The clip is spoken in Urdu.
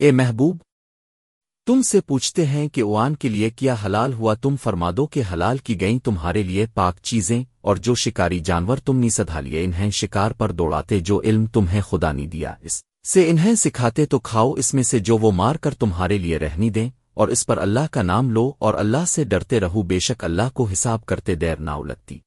اے محبوب، تم سے پوچھتے ہیں کہ اوان کے لیے کیا حلال ہوا، تم فرمادو کہ حلال کی گئیں تمہارے لیے پاک چیزیں، اور جو شکاری جانور تم نہیں سدھا لیے، انہیں شکار پر دوڑاتے جو علم تمہیں خدا نہیں دیا، اس سے انہیں سکھاتے تو کھاؤ اس میں سے جو وہ مار کر تمہارے لیے رہنی دیں، اور اس پر اللہ کا نام لو، اور اللہ سے ڈرتے رہو، بے شک اللہ کو حساب کرتے دیر نہ لگتی